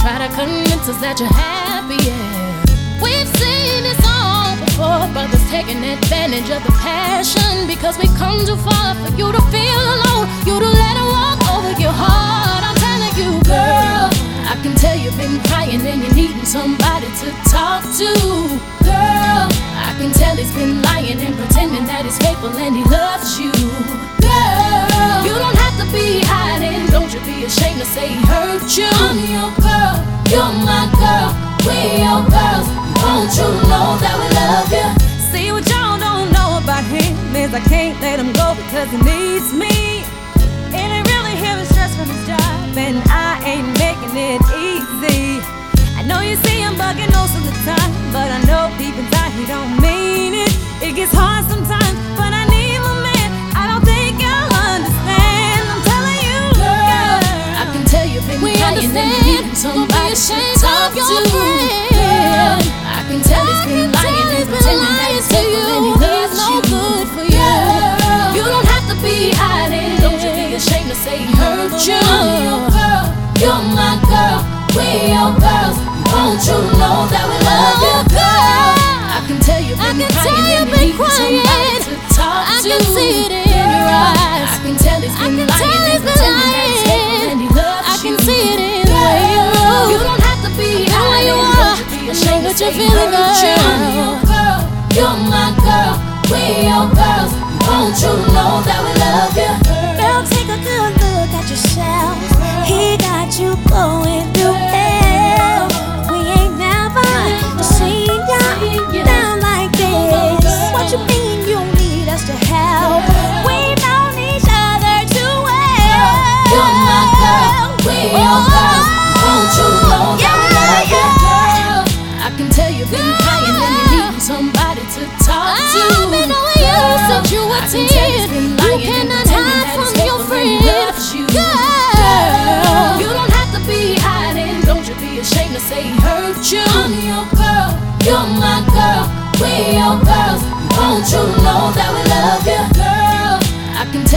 try to convince us that you're happy, yeah. We've seen this all before, brothers taking advantage of the passion because we come too far for you to feel alone, you to let it walk over your heart. I'm telling you, girl, I can tell you've been crying and you're needing somebody to talk to, girl. I can tell he's been lying and pretending that he's faithful and he loves you, ashamed to say he hurt you. I'm your girl, you're my girl, we your girls. Won't you know that we love you? See what y'all don't know about him is I can't let him go because he needs me. And he really hearing stress from his job, and I ain't making it easy. I know you see him bugging ashamed to say he hurt you. I'm your girl, you're my girl, we your girls. Won't you know that we love you, oh, girl? I can tell you've I been can tell crying you've and been you need somebody crying. to talk I to. can see it in your eyes. I can tell he's I been can lying tell he's been pretending that he's lying. and he loves I can you. see it in the way you Girl, move. You don't have to be I where you are. Don't you be I ashamed know to what say you're feeling, hurt you. I'm your girl, you're my girl, we your girls. Won't you girl, we your girls. Won't you know that we love you? Girl, I can tell you've been crying and you need somebody to talk to. I've been you Girl, since you were I can tell he's 10. been You lying and cannot hide from your faithful and he friend. loves you. Girl. you don't have to be hiding. Don't you be ashamed to say hurt you. I'm your girl, you're my girl, we your girls. Won't you know that we love